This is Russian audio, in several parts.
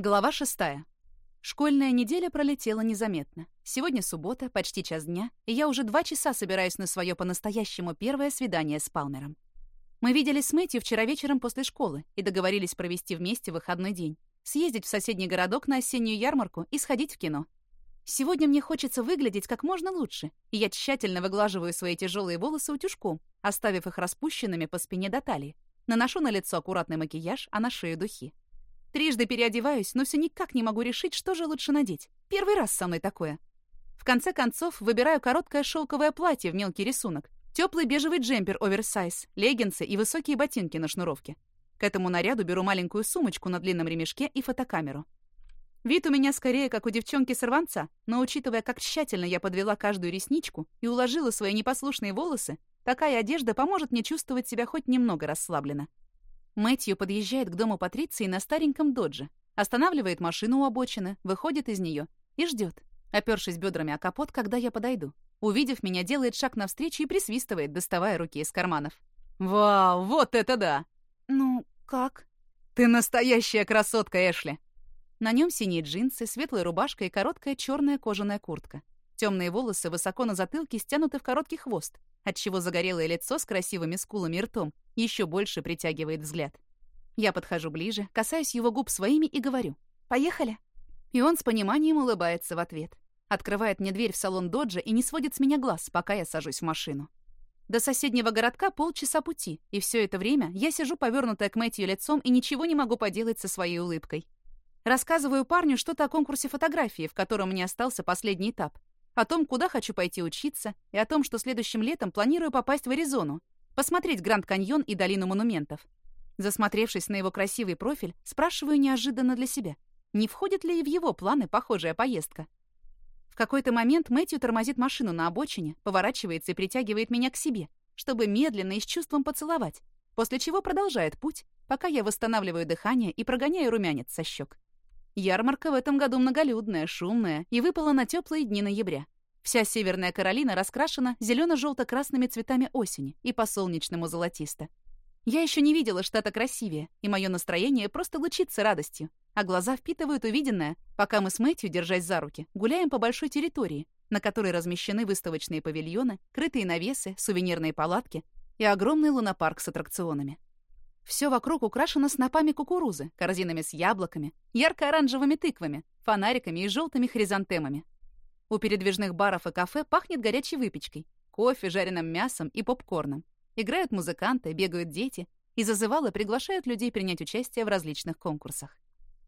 Глава шестая. Школьная неделя пролетела незаметно. Сегодня суббота, почти час дня, и я уже два часа собираюсь на свое по-настоящему первое свидание с Палмером. Мы виделись с Мэтью вчера вечером после школы и договорились провести вместе выходной день, съездить в соседний городок на осеннюю ярмарку и сходить в кино. Сегодня мне хочется выглядеть как можно лучше, и я тщательно выглаживаю свои тяжелые волосы утюжком, оставив их распущенными по спине до талии. Наношу на лицо аккуратный макияж, а на шею духи. Трижды переодеваюсь, но все никак не могу решить, что же лучше надеть. Первый раз со мной такое. В конце концов, выбираю короткое шелковое платье в мелкий рисунок, теплый бежевый джемпер оверсайз, леггинсы и высокие ботинки на шнуровке. К этому наряду беру маленькую сумочку на длинном ремешке и фотокамеру. Вид у меня скорее как у девчонки-сорванца, но учитывая, как тщательно я подвела каждую ресничку и уложила свои непослушные волосы, такая одежда поможет мне чувствовать себя хоть немного расслабленно. Мэтью подъезжает к дому Патриции на стареньком додже, останавливает машину у обочины, выходит из нее и ждет, опершись бедрами о капот, когда я подойду. Увидев меня, делает шаг навстречу и присвистывает, доставая руки из карманов. «Вау, вот это да!» «Ну, как?» «Ты настоящая красотка, Эшли!» На нем синие джинсы, светлая рубашка и короткая черная кожаная куртка. Темные волосы высоко на затылке стянуты в короткий хвост, отчего загорелое лицо с красивыми скулами и ртом еще больше притягивает взгляд. Я подхожу ближе, касаюсь его губ своими и говорю «Поехали!». И он с пониманием улыбается в ответ. Открывает мне дверь в салон доджа и не сводит с меня глаз, пока я сажусь в машину. До соседнего городка полчаса пути, и все это время я сижу повернутая к Мэтью лицом и ничего не могу поделать со своей улыбкой. Рассказываю парню что-то о конкурсе фотографии, в котором мне остался последний этап о том, куда хочу пойти учиться, и о том, что следующим летом планирую попасть в Аризону, посмотреть Гранд Каньон и Долину монументов. Засмотревшись на его красивый профиль, спрашиваю неожиданно для себя, не входит ли и в его планы похожая поездка. В какой-то момент Мэтью тормозит машину на обочине, поворачивается и притягивает меня к себе, чтобы медленно и с чувством поцеловать, после чего продолжает путь, пока я восстанавливаю дыхание и прогоняю румянец со щек. Ярмарка в этом году многолюдная, шумная и выпала на теплые дни ноября. Вся Северная Каролина раскрашена зелено-желто-красными цветами осени и по-солнечному золотисто. Я еще не видела штата красивее, и мое настроение просто лучится радостью, а глаза впитывают увиденное, пока мы с Мэтью, держась за руки, гуляем по большой территории, на которой размещены выставочные павильоны, крытые навесы, сувенирные палатки и огромный лунопарк с аттракционами. Все вокруг украшено снопами кукурузы, корзинами с яблоками, ярко-оранжевыми тыквами, фонариками и желтыми хризантемами. У передвижных баров и кафе пахнет горячей выпечкой, кофе, жареным мясом и попкорном. Играют музыканты, бегают дети и зазывалы приглашают людей принять участие в различных конкурсах.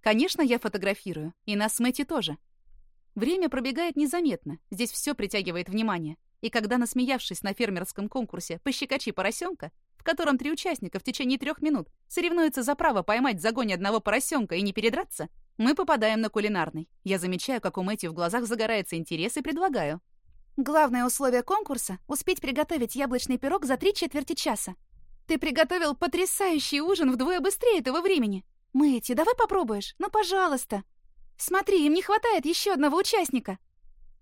Конечно, я фотографирую, и нас с Мэтью тоже. Время пробегает незаметно, здесь все притягивает внимание. И когда, насмеявшись на фермерском конкурсе «Пощекачи поросенка», в котором три участника в течение трех минут соревнуются за право поймать в загоне одного поросенка и не передраться, мы попадаем на кулинарный. Я замечаю, как у Мэтью в глазах загорается интерес и предлагаю. Главное условие конкурса — успеть приготовить яблочный пирог за три четверти часа. Ты приготовил потрясающий ужин вдвое быстрее этого времени. Мэтью, давай попробуешь? Ну, пожалуйста. Смотри, им не хватает еще одного участника.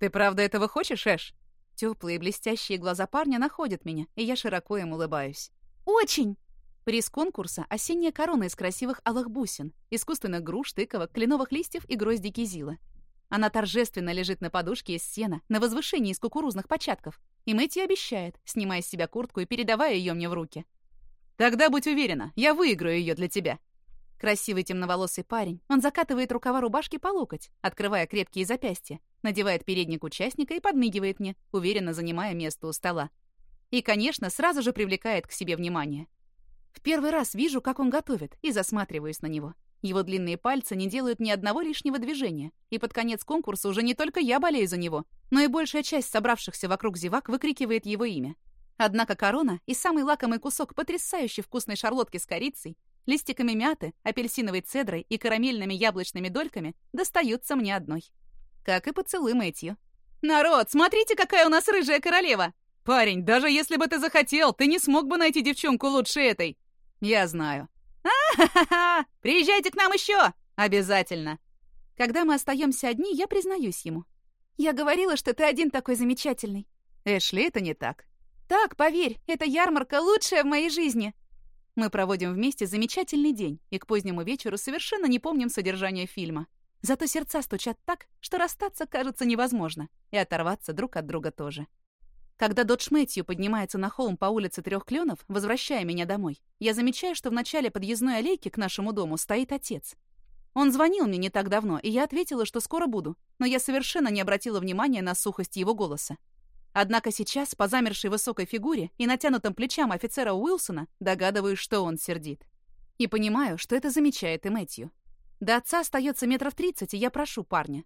Ты правда этого хочешь, Эш? Теплые блестящие глаза парня находят меня, и я широко им улыбаюсь. Очень!» Приз конкурса — осенняя корона из красивых алых бусин, искусственных груш, тыковок, кленовых листьев и грозди кизила. Она торжественно лежит на подушке из сена, на возвышении из кукурузных початков. И Мэтью обещает, снимая с себя куртку и передавая ее мне в руки. «Тогда будь уверена, я выиграю ее для тебя». Красивый темноволосый парень, он закатывает рукава рубашки по локоть, открывая крепкие запястья, надевает передник участника и подмигивает мне, уверенно занимая место у стола. И, конечно, сразу же привлекает к себе внимание. В первый раз вижу, как он готовит, и засматриваюсь на него. Его длинные пальцы не делают ни одного лишнего движения, и под конец конкурса уже не только я болею за него, но и большая часть собравшихся вокруг зевак выкрикивает его имя. Однако корона и самый лакомый кусок потрясающе вкусной шарлотки с корицей, листиками мяты, апельсиновой цедрой и карамельными яблочными дольками достаются мне одной. Как и поцелуй Мэтью. «Народ, смотрите, какая у нас рыжая королева!» «Парень, даже если бы ты захотел, ты не смог бы найти девчонку лучше этой!» «Я знаю». «А-ха-ха! Приезжайте к нам еще! Обязательно!» Когда мы остаемся одни, я признаюсь ему. «Я говорила, что ты один такой замечательный». «Эшли, это не так». «Так, поверь, эта ярмарка лучшая в моей жизни». Мы проводим вместе замечательный день и к позднему вечеру совершенно не помним содержание фильма. Зато сердца стучат так, что расстаться кажется невозможно, и оторваться друг от друга тоже. Когда Додж Мэтью поднимается на холм по улице Трех Кленов, возвращая меня домой, я замечаю, что в начале подъездной аллейки к нашему дому стоит отец. Он звонил мне не так давно, и я ответила, что скоро буду, но я совершенно не обратила внимания на сухость его голоса. Однако сейчас, по замершей высокой фигуре и натянутым плечам офицера Уилсона, догадываюсь, что он сердит. И понимаю, что это замечает и Мэтью. До отца остается метров тридцать, и я прошу парня.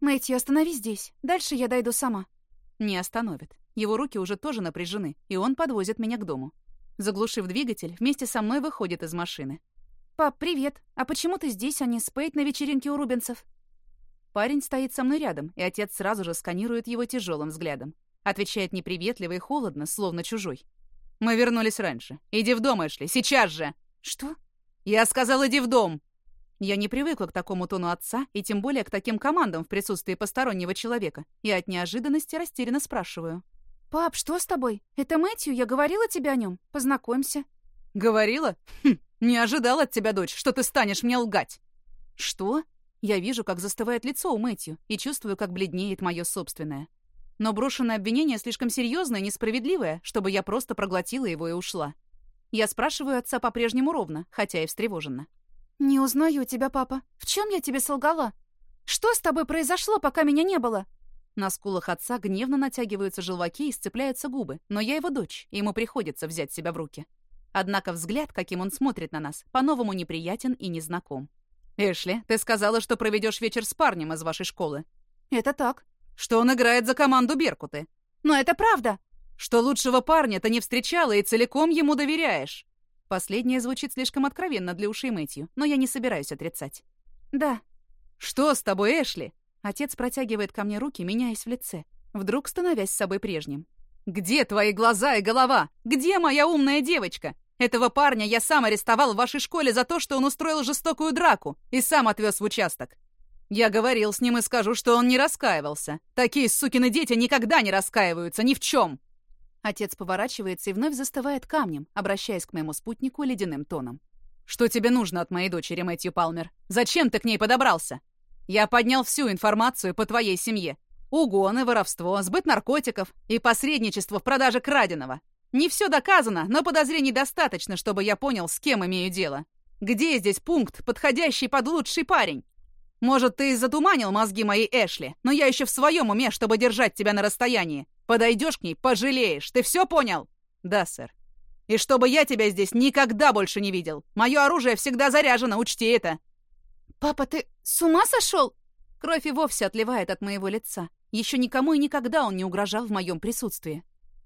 «Мэтью, останови здесь. Дальше я дойду сама». Не остановит. Его руки уже тоже напряжены, и он подвозит меня к дому. Заглушив двигатель, вместе со мной выходит из машины. «Пап, привет. А почему ты здесь, а не спейт на вечеринке у Рубинцев?» Парень стоит со мной рядом, и отец сразу же сканирует его тяжелым взглядом. Отвечает неприветливо и холодно, словно чужой. «Мы вернулись раньше. Иди в дом, Эшли, сейчас же!» «Что?» «Я сказал, иди в дом!» Я не привыкла к такому тону отца, и тем более к таким командам в присутствии постороннего человека. Я от неожиданности растерянно спрашиваю. «Пап, что с тобой? Это Мэтью, я говорила тебе о нем. Познакомься». «Говорила? Хм, не ожидал от тебя, дочь, что ты станешь мне лгать». «Что?» Я вижу, как застывает лицо у Мэтью, и чувствую, как бледнеет мое собственное. Но брошенное обвинение слишком серьезное и несправедливое, чтобы я просто проглотила его и ушла. Я спрашиваю отца по-прежнему ровно, хотя и встревоженно. «Не узнаю тебя, папа. В чем я тебе солгала? Что с тобой произошло, пока меня не было?» На скулах отца гневно натягиваются желваки и сцепляются губы, но я его дочь, и ему приходится взять себя в руки. Однако взгляд, каким он смотрит на нас, по-новому неприятен и незнаком. «Эшли, ты сказала, что проведешь вечер с парнем из вашей школы». «Это так». «Что он играет за команду Беркуты». «Но это правда». «Что лучшего парня ты не встречала и целиком ему доверяешь». Последнее звучит слишком откровенно для ушей Мэтью, но я не собираюсь отрицать. «Да». «Что с тобой, Эшли?» Отец протягивает ко мне руки, меняясь в лице, вдруг становясь собой прежним. «Где твои глаза и голова? Где моя умная девочка? Этого парня я сам арестовал в вашей школе за то, что он устроил жестокую драку и сам отвез в участок. Я говорил с ним и скажу, что он не раскаивался. Такие сукины дети никогда не раскаиваются ни в чем!» Отец поворачивается и вновь застывает камнем, обращаясь к моему спутнику ледяным тоном. «Что тебе нужно от моей дочери, Мэтью Палмер? Зачем ты к ней подобрался? Я поднял всю информацию по твоей семье. Угоны, воровство, сбыт наркотиков и посредничество в продаже краденого. Не все доказано, но подозрений достаточно, чтобы я понял, с кем имею дело. Где здесь пункт, подходящий под лучший парень? Может, ты и затуманил мозги моей Эшли, но я еще в своем уме, чтобы держать тебя на расстоянии. Подойдешь к ней, пожалеешь. Ты все понял? Да, сэр. И чтобы я тебя здесь никогда больше не видел. Мое оружие всегда заряжено, учти это. Папа, ты с ума сошел? Кровь и вовсе отливает от моего лица. Еще никому и никогда он не угрожал в моем присутствии.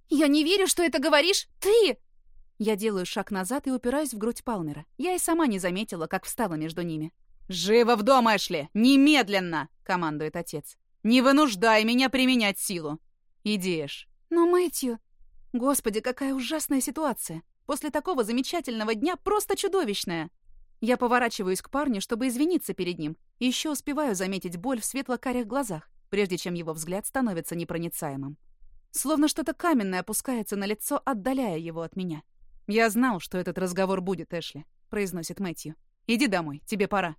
Я не верю, что это говоришь ты! Я делаю шаг назад и упираюсь в грудь Палмера. Я и сама не заметила, как встала между ними. «Живо в дом, Эшли! Немедленно!» — командует отец. «Не вынуждай меня применять силу!» «Идешь». «Но Мэтью...» «Господи, какая ужасная ситуация! После такого замечательного дня просто чудовищная!» Я поворачиваюсь к парню, чтобы извиниться перед ним, и еще успеваю заметить боль в светло-карих глазах, прежде чем его взгляд становится непроницаемым. Словно что-то каменное опускается на лицо, отдаляя его от меня. «Я знал, что этот разговор будет, Эшли», — произносит Мэтью. «Иди домой, тебе пора».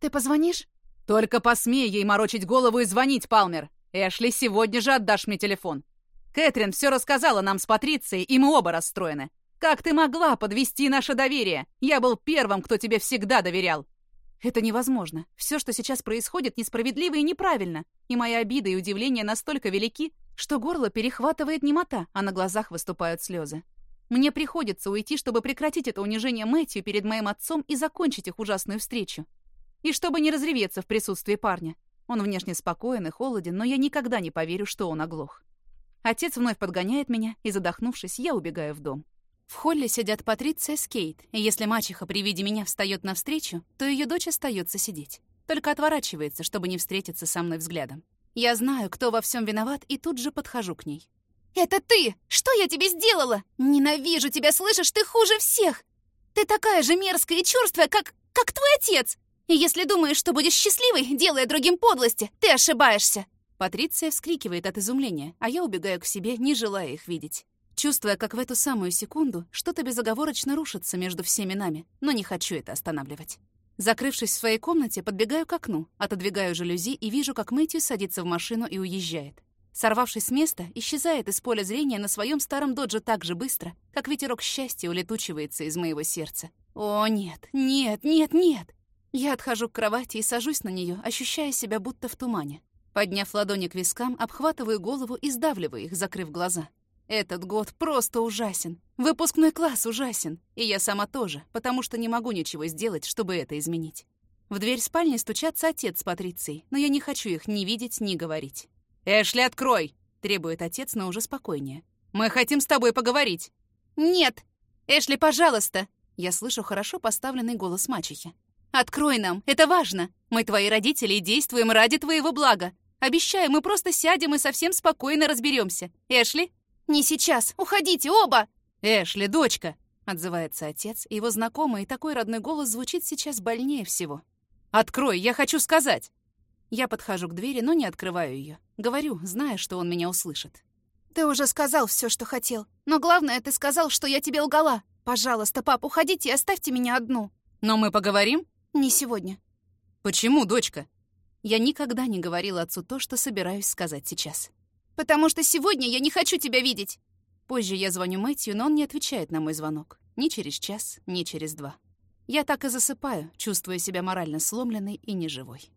«Ты позвонишь?» «Только посмей ей морочить голову и звонить, Палмер!» Эшли, сегодня же отдашь мне телефон. Кэтрин все рассказала нам с Патрицией, и мы оба расстроены. Как ты могла подвести наше доверие? Я был первым, кто тебе всегда доверял. Это невозможно. Все, что сейчас происходит, несправедливо и неправильно. И моя обида и удивление настолько велики, что горло перехватывает немота, а на глазах выступают слезы. Мне приходится уйти, чтобы прекратить это унижение Мэтью перед моим отцом и закончить их ужасную встречу. И чтобы не разреветься в присутствии парня. Он внешне спокоен и холоден, но я никогда не поверю, что он оглох. Отец вновь подгоняет меня, и, задохнувшись, я убегаю в дом. В холле сидят Патриция с Кейт, и если мачеха при виде меня встает навстречу, то ее дочь остается сидеть. Только отворачивается, чтобы не встретиться со мной взглядом. Я знаю, кто во всем виноват, и тут же подхожу к ней. «Это ты! Что я тебе сделала? Ненавижу тебя, слышишь? Ты хуже всех! Ты такая же мерзкая и черствая, как... как твой отец! И если думаешь, что будешь счастливой, делая другим подлости, ты ошибаешься!» Патриция вскрикивает от изумления, а я убегаю к себе, не желая их видеть. Чувствуя, как в эту самую секунду что-то безоговорочно рушится между всеми нами, но не хочу это останавливать. Закрывшись в своей комнате, подбегаю к окну, отодвигаю жалюзи и вижу, как Мэтью садится в машину и уезжает. Сорвавшись с места, исчезает из поля зрения на своем старом додже так же быстро, как ветерок счастья улетучивается из моего сердца. О, нет, нет, нет, нет! Я отхожу к кровати и сажусь на нее, ощущая себя будто в тумане. Подняв ладони к вискам, обхватываю голову и сдавливаю их, закрыв глаза. Этот год просто ужасен. Выпускной класс ужасен. И я сама тоже, потому что не могу ничего сделать, чтобы это изменить. В дверь спальни стучатся отец с Патрицией, но я не хочу их ни видеть, ни говорить. «Эшли, открой!» — требует отец, но уже спокойнее. «Мы хотим с тобой поговорить!» «Нет! Эшли, пожалуйста!» Я слышу хорошо поставленный голос мачехи. «Открой нам! Это важно! Мы твои родители и действуем ради твоего блага! Обещаю, мы просто сядем и совсем спокойно разберемся. Эшли, «Не сейчас! Уходите, оба!» «Эшли, дочка!» — отзывается отец, и его знакомый и такой родной голос звучит сейчас больнее всего. «Открой, я хочу сказать!» Я подхожу к двери, но не открываю ее. Говорю, зная, что он меня услышит. «Ты уже сказал все, что хотел. Но главное, ты сказал, что я тебе лгала. Пожалуйста, пап, уходите и оставьте меня одну». «Но мы поговорим?» «Не сегодня». «Почему, дочка?» Я никогда не говорила отцу то, что собираюсь сказать сейчас. «Потому что сегодня я не хочу тебя видеть!» Позже я звоню Мэтью, но он не отвечает на мой звонок. Ни через час, ни через два. Я так и засыпаю, чувствуя себя морально сломленной и неживой.